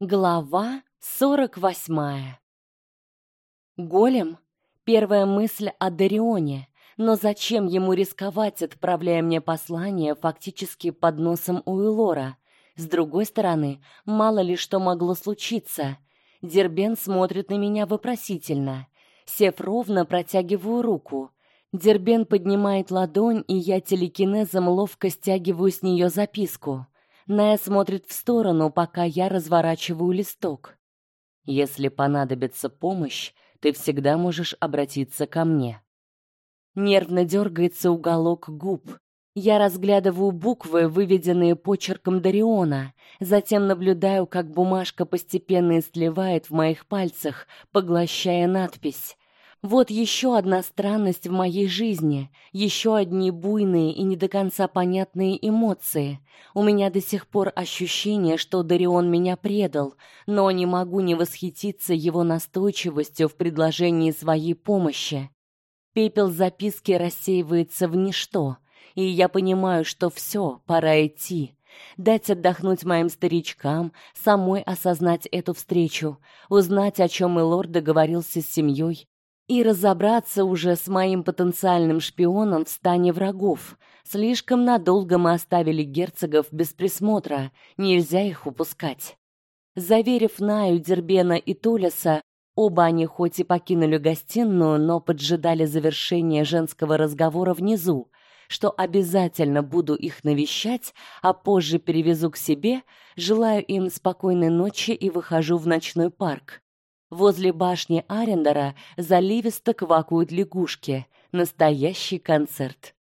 Глава сорок восьмая. Голем первая мысль о Дарионе, но зачем ему рисковать, отправляя мне послание фактически под носом у Элора? С другой стороны, мало ли что могло случиться. Дербен смотрит на меня вопросительно. Сев ровно, протягиваю руку. Дербен поднимает ладонь, и я телекинезом ловко стягиваю с нее записку. Ная смотрит в сторону, пока я разворачиваю листок. Если понадобится помощь, ты всегда можешь обратиться ко мне. Нервно дергается уголок губ. Я разглядываю буквы, выведенные почерком Дариона, затем наблюдаю, как бумажка постепенно сливает в моих пальцах, поглощая надпись. Вот еще одна странность в моей жизни, еще одни буйные и не до конца понятные эмоции. У меня до сих пор ощущение, что Дарион меня предал, но не могу не восхититься его настойчивостью в предложении своей помощи. Пепел записки рассеивается в ничто, и я понимаю, что все, пора идти. Дать отдохнуть моим старичкам, самой осознать эту встречу, узнать, о чем Элор договорился с семьей, и разобраться уже с моим потенциальным шпионом в стане врагов. Слишком надолго мы оставили герцогов без присмотра, нельзя их упускать. Заверив Наю, Дербена и Тулеса, оба они хоть и покинули гостиную, но поджидали завершения женского разговора внизу, что обязательно буду их навещать, а позже перевезу к себе, желаю им спокойной ночи и выхожу в ночной парк. Возле башни Арендера заливисто квакают лягушки. Настоящий концерт.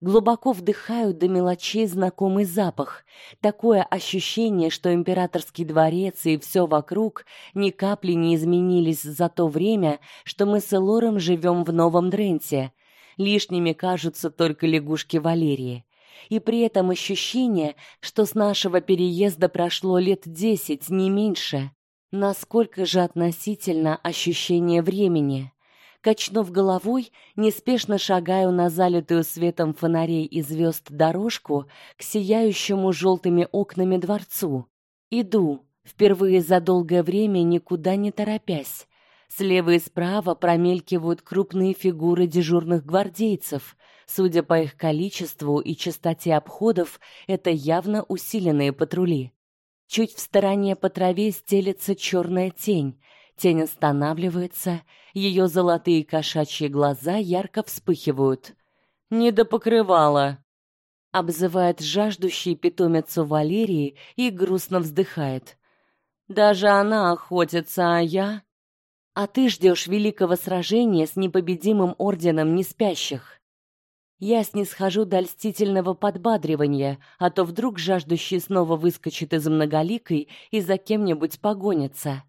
Глубоко вдыхаю до мелочей знакомый запах. Такое ощущение, что императорский дворец и все вокруг ни капли не изменились за то время, что мы с Элором живем в Новом Дренте. Лишними кажутся только лягушки Валерии. И при этом ощущение, что с нашего переезда прошло лет десять, не меньше. Насколько же относительно ощущение времени? Качнув головой, неспешно шагаю на залитую светом фонарей и звезд дорожку к сияющему желтыми окнами дворцу. Иду, впервые за долгое время никуда не торопясь. Слева и справа промелькивают крупные фигуры дежурных гвардейцев. Судя по их количеству и частоте обходов, это явно усиленные патрули. Чуть в стороне по траве стелется черная тень. Тень останавливается, ее золотые кошачьи глаза ярко вспыхивают. Не до покрывала. Обзывает жаждущий питомицу Валерии и грустно вздыхает. Даже она охотится, а я... А ты ждешь великого сражения с непобедимым орденом неспящих. Я снисхожу до льстительного подбадривания, а то вдруг жаждущий снова выскочит из многоликой и за кем-нибудь погонится.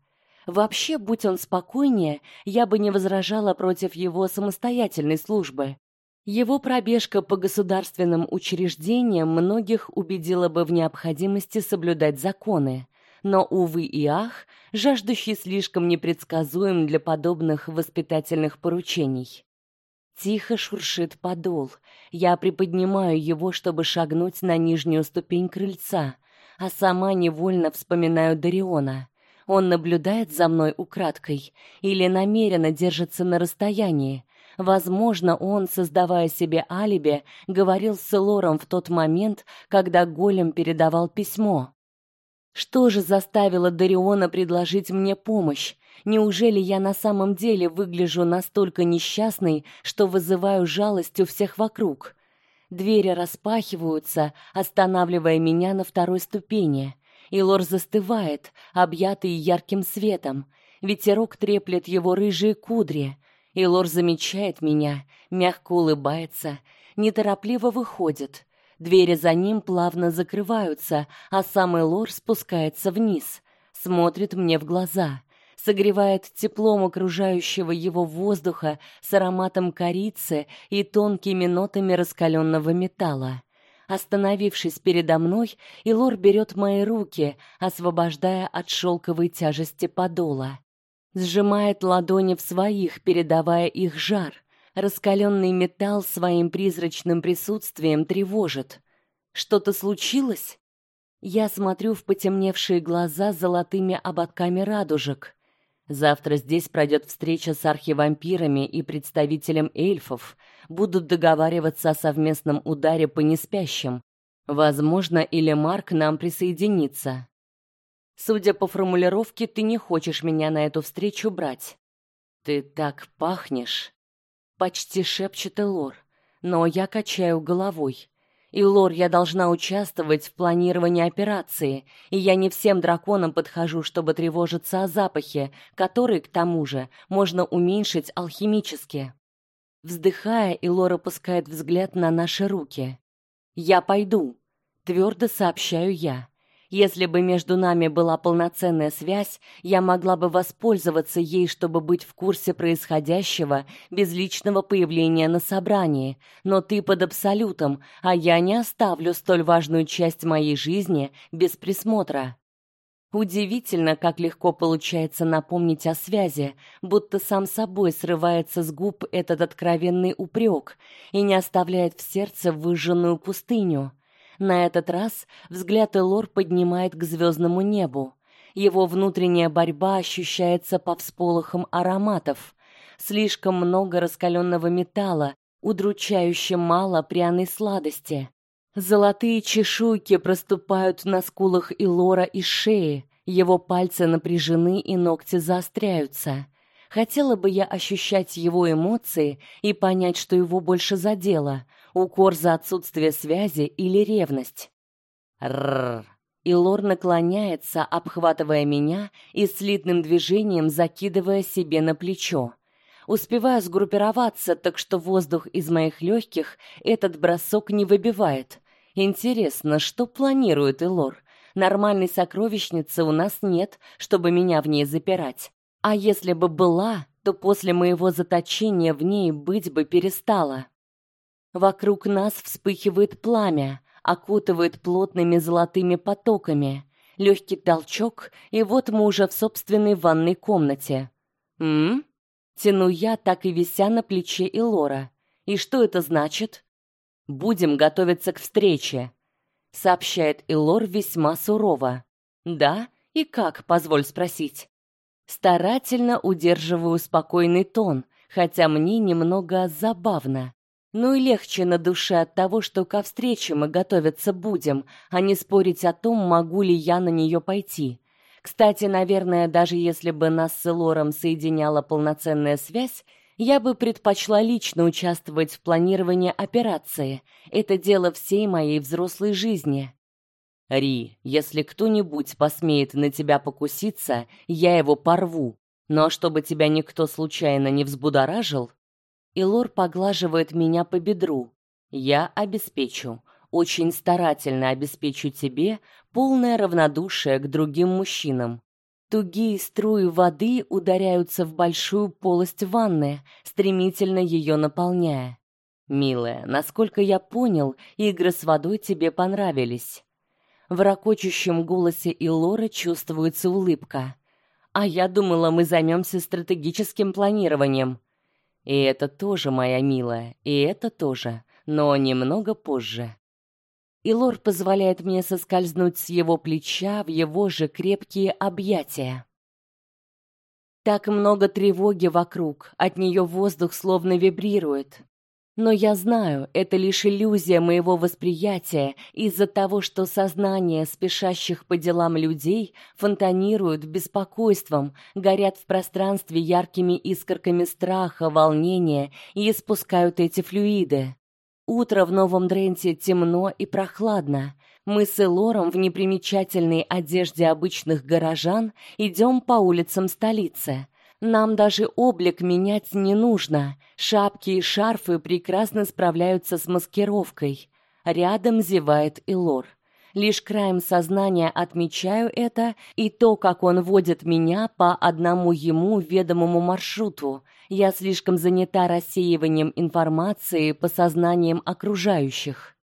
Вообще, будь он спокойнее, я бы не возражала против его самостоятельной службы. Его пробежка по государственным учреждениям многих убедила бы в необходимости соблюдать законы. Но увы и ах, жаждущий слишком непредсказуем для подобных воспитательных поручений. Тихо шуршит подол. Я приподнимаю его, чтобы шагнуть на нижнюю ступень крыльца, а сама невольно вспоминаю Дариона. Он наблюдает за мной украдкой или намеренно держится на расстоянии. Возможно, он, создавая себе алиби, говорил с Лором в тот момент, когда Голем передавал письмо. Что же заставило Дариона предложить мне помощь? Неужели я на самом деле выгляжу настолько несчастной, что вызываю жалость у всех вокруг? Двери распахиваются, останавливая меня на второй ступени. И Лор застывает, объятый ярким светом. Ветерок треплет его рыжие кудри. И Лор замечает меня, мягко улыбается, неторопливо выходит. Двери за ним плавно закрываются, а сам Лор спускается вниз, смотрит мне в глаза согревает теплом окружающего его воздуха с ароматом корицы и тонкими нотами раскаленного металла. Остановившись передо мной, Илор берет мои руки, освобождая от шелковой тяжести подола. Сжимает ладони в своих, передавая их жар. Раскаленный металл своим призрачным присутствием тревожит. Что-то случилось? Я смотрю в потемневшие глаза с золотыми ободками радужек. Завтра здесь пройдет встреча с архивампирами и представителем эльфов. Будут договариваться о совместном ударе по неспящим. Возможно, или Марк нам присоединится. Судя по формулировке, ты не хочешь меня на эту встречу брать. Ты так пахнешь, почти шепчет Элор, но я качаю головой. И Лор, я должна участвовать в планировании операции, и я не всем драконам подхожу, чтобы тревожиться о запахе, который, к тому же, можно уменьшить алхимически. Вздыхая, Илора опускает взгляд на наши руки. Я пойду, твердо сообщаю я. Если бы между нами была полноценная связь, я могла бы воспользоваться ей, чтобы быть в курсе происходящего без личного появления на собрании. Но ты под абсолютом, а я не оставлю столь важную часть моей жизни без присмотра. Удивительно, как легко получается напомнить о связи, будто сам собой срывается с губ этот откровенный упрек и не оставляет в сердце выжженную пустыню. На этот раз взгляд Элор поднимает к звездному небу. Его внутренняя борьба ощущается по всполохам ароматов. Слишком много раскаленного металла, удручающе мало пряной сладости. Золотые чешуйки проступают на скулах Илора и шее. Его пальцы напряжены и ногти заостряются. Хотела бы я ощущать его эмоции и понять, что его больше задело укор за отсутствие связи или ревность. Рр. И Лор наклоняется, обхватывая меня и слитным движением закидывая себе на плечо. Успеваю сгруппироваться, так что воздух из моих легких этот бросок не выбивает. Интересно, что планирует Илор? Нормальной сокровищницы у нас нет, чтобы меня в ней запирать. А если бы была, то после моего заточения в ней быть бы перестала. Вокруг нас вспыхивает пламя, окутывает плотными золотыми потоками. Легкий толчок, и вот мы уже в собственной ванной комнате. М? Тяну я, так и вися на плече Илора. И что это значит? Будем готовиться к встрече, сообщает Илор весьма сурово. Да? И как, позволь спросить? Старательно удерживаю спокойный тон, хотя мне немного забавно. Ну и легче на душе от того, что ко встрече мы готовиться будем, а не спорить о том, могу ли я на нее пойти. Кстати, наверное, даже если бы нас с Лором соединяла полноценная связь, я бы предпочла лично участвовать в планировании операции. Это дело всей моей взрослой жизни. Ри, если кто-нибудь посмеет на тебя покуситься, я его порву. Но чтобы тебя никто случайно не взбудоражил, и Лор поглаживает меня по бедру. Я обеспечу, очень старательно обеспечу тебе полное равнодушие к другим мужчинам. Тугие струи воды ударяются в большую полость ванны, стремительно ее наполняя. Милая, насколько я понял, игры с водой тебе понравились. В ракочущем голосе Илора чувствуется улыбка. А я думала, мы займемся стратегическим планированием. И это тоже, моя милая, и это тоже, но немного позже. И Лор позволяет мне соскользнуть с его плеча в его же крепкие объятия. Так много тревоги вокруг, от нее воздух словно вибрирует. Но я знаю, это лишь иллюзия моего восприятия из-за того, что сознание спешащих по делам людей фонтанирует беспокойством, горят в пространстве яркими искорками страха, волнения и испускают эти флюиды. Утро в Новом Дренте темно и прохладно. Мы с Элором в непримечательной одежде обычных горожан идем по улицам столицы. Нам даже облик менять не нужно. Шапки и шарфы прекрасно справляются с маскировкой. Рядом зевает Илор. Лишь краем сознания отмечаю это и то, как он водит меня по одному ему ведомому маршруту. Я слишком занята рассеиванием информации по сознаниям окружающих.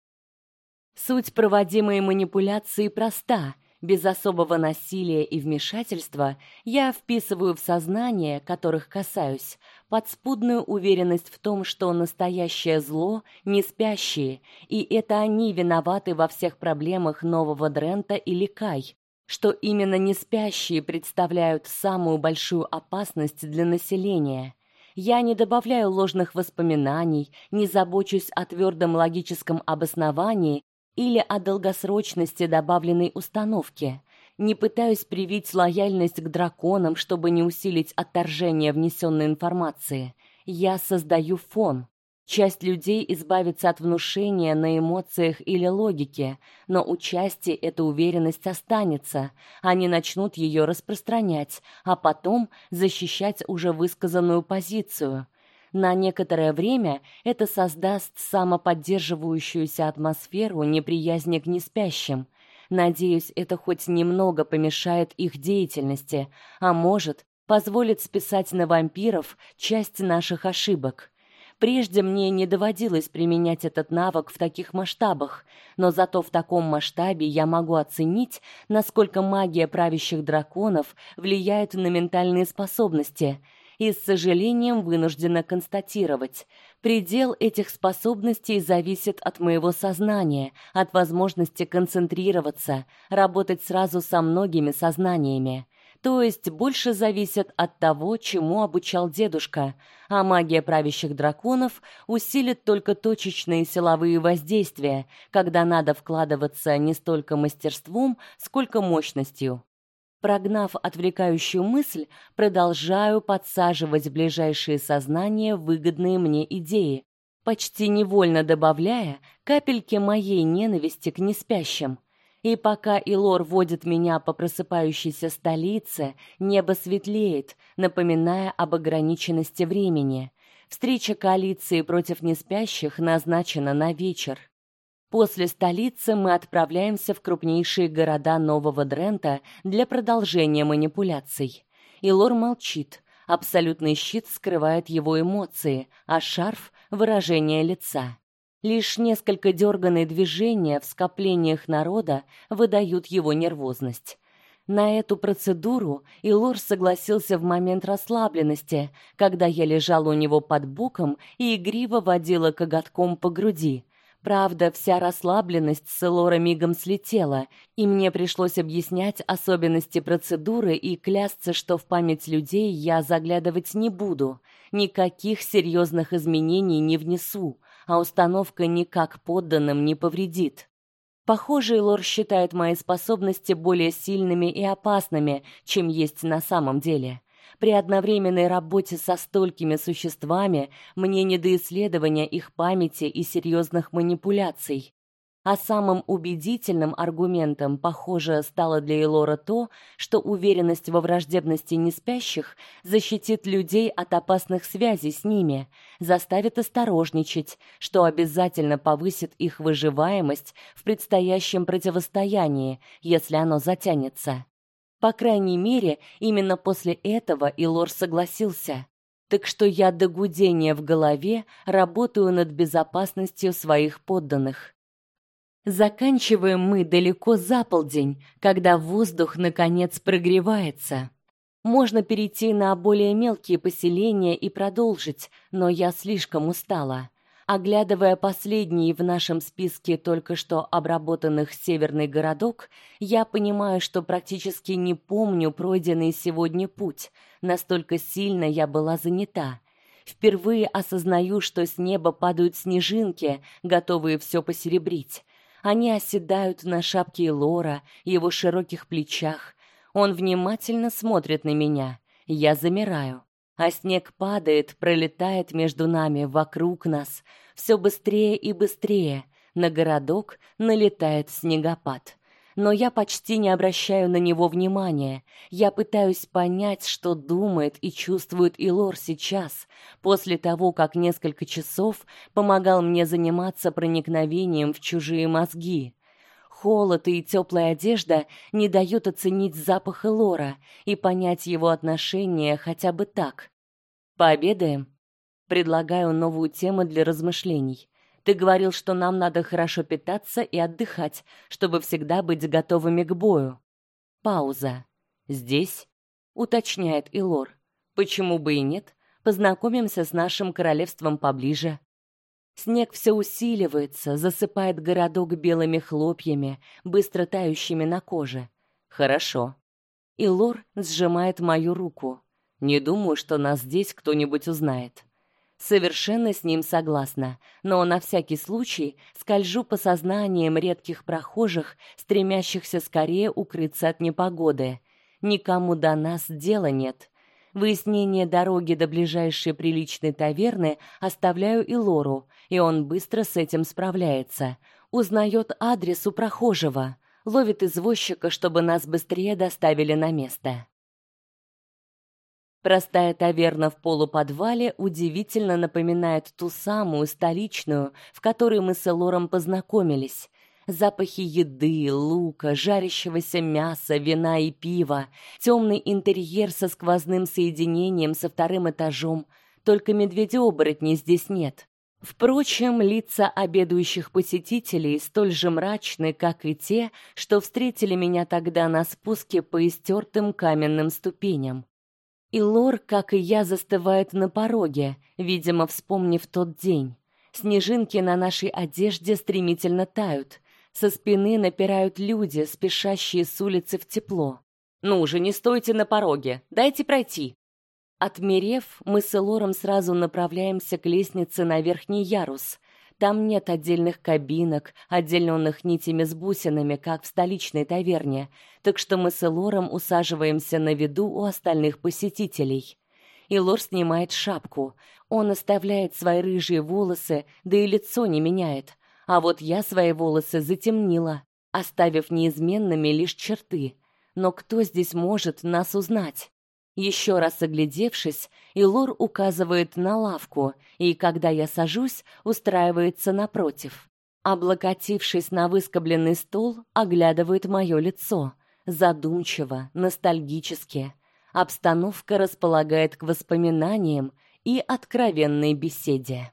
Суть проводимой манипуляции проста. Без особого насилия и вмешательства я вписываю в сознание, которых касаюсь, подспудную уверенность в том, что настоящее зло не спящие, и это они виноваты во всех проблемах нового Дрента или Кай, что именно не спящие представляют самую большую опасность для населения. Я не добавляю ложных воспоминаний, не забочусь о твердом логическом обосновании или о долгосрочности добавленной установки. Не пытаюсь привить лояльность к драконам, чтобы не усилить отторжение внесенной информации. Я создаю фон. Часть людей избавится от внушения на эмоциях или логике, но у части эта уверенность останется. Они начнут ее распространять, а потом защищать уже высказанную позицию. На некоторое время это создаст самоподдерживающуюся атмосферу неприязни к неспящим. Надеюсь, это хоть немного помешает их деятельности, а может, позволит списать на вампиров часть наших ошибок. Прежде мне не доводилось применять этот навык в таких масштабах, но зато в таком масштабе я могу оценить, насколько магия правящих драконов влияет на ментальные способности и с сожалением вынуждена констатировать, предел этих способностей зависит от моего сознания, от возможности концентрироваться, работать сразу со многими сознаниями. То есть больше зависит от того, чему обучал дедушка, а магия правящих драконов усилит только точечные силовые воздействия, когда надо вкладываться не столько мастерством, сколько мощностью. Прогнав отвлекающую мысль, продолжаю подсаживать в ближайшее сознание выгодные мне идеи, почти невольно добавляя капельки моей ненависти к неспящим. И пока Илор водит меня по просыпающейся столице, небо светлеет, напоминая об ограниченности времени. Встреча коалиции против неспящих назначена на вечер. После столицы мы отправляемся в крупнейшие города Нового Дрента для продолжения манипуляций. Илор молчит. Абсолютный щит скрывает его эмоции, а шарф выражение лица. Лишь несколько дерганные движения в скоплениях народа выдают его нервозность. На эту процедуру Илор согласился в момент расслабленности, когда я лежала у него под боком и игриво водила коготком по груди. Правда, вся расслабленность с Элора мигом слетела, и мне пришлось объяснять особенности процедуры и клясться, что в память людей я заглядывать не буду, никаких серьезных изменений не внесу а установка никак подданным не повредит. Похоже, Лор считает мои способности более сильными и опасными, чем есть на самом деле. При одновременной работе со столькими существами мне не до исследования их памяти и серьезных манипуляций. А самым убедительным аргументом, похоже, стало для Элора то, что уверенность во враждебности неспящих защитит людей от опасных связей с ними, заставит осторожничать, что обязательно повысит их выживаемость в предстоящем противостоянии, если оно затянется. По крайней мере, именно после этого Илор согласился. Так что я до гудения в голове работаю над безопасностью своих подданных. Заканчиваем мы далеко за полдень, когда воздух наконец прогревается. Можно перейти на более мелкие поселения и продолжить, но я слишком устала. Оглядывая последний в нашем списке только что обработанных северный городок, я понимаю, что практически не помню пройденный сегодня путь. Настолько сильно я была занята. Впервые осознаю, что с неба падают снежинки, готовые все посеребрить. Они оседают на шапке Лора, его широких плечах. Он внимательно смотрит на меня. Я замираю. А снег падает, пролетает между нами, вокруг нас, все быстрее и быстрее. На городок налетает снегопад но я почти не обращаю на него внимания. Я пытаюсь понять, что думает и чувствует Илор сейчас, после того, как несколько часов помогал мне заниматься проникновением в чужие мозги. Холод и теплая одежда не дают оценить запах Илора и понять его отношение хотя бы так. Пообедаем. Предлагаю новую тему для размышлений. Ты говорил, что нам надо хорошо питаться и отдыхать, чтобы всегда быть готовыми к бою. пауза. Здесь, уточняет Илор. Почему бы и нет? Познакомимся с нашим королевством поближе. Снег все усиливается, засыпает городок белыми хлопьями, быстро тающими на коже. Хорошо. Илор сжимает мою руку. Не думаю, что нас здесь кто-нибудь узнает. Совершенно с ним согласна, но на всякий случай скольжу по сознаниям редких прохожих, стремящихся скорее укрыться от непогоды. Никому до нас дела нет. Выяснение дороги до ближайшей приличной таверны оставляю и Лору, и он быстро с этим справляется. Узнает адрес у прохожего, ловит извозчика, чтобы нас быстрее доставили на место. Простая таверна в полуподвале удивительно напоминает ту самую столичную, в которой мы с Элором познакомились. Запахи еды, лука, жарящегося мяса, вина и пива, темный интерьер со сквозным соединением со вторым этажом. Только медведя-оборотней здесь нет. Впрочем, лица обедающих посетителей столь же мрачны, как и те, что встретили меня тогда на спуске по истертым каменным ступеням. И Лор, как и я, застывает на пороге, видимо, вспомнив тот день. Снежинки на нашей одежде стремительно тают. Со спины напирают люди, спешащие с улицы в тепло. Ну уже не стойте на пороге, дайте пройти. Отмерев, мы с Лором сразу направляемся к лестнице на верхний ярус. Там нет отдельных кабинок, отделенных нитями с бусинами, как в столичной таверне, так что мы с Элором усаживаемся на виду у остальных посетителей. Илор снимает шапку. Он оставляет свои рыжие волосы, да и лицо не меняет. А вот я свои волосы затемнила, оставив неизменными лишь черты. Но кто здесь может нас узнать? Еще раз оглядевшись, Илор указывает на лавку, и когда я сажусь, устраивается напротив. Облокотившись на выскобленный стул, оглядывает мое лицо, задумчиво, ностальгически. Обстановка располагает к воспоминаниям и откровенной беседе.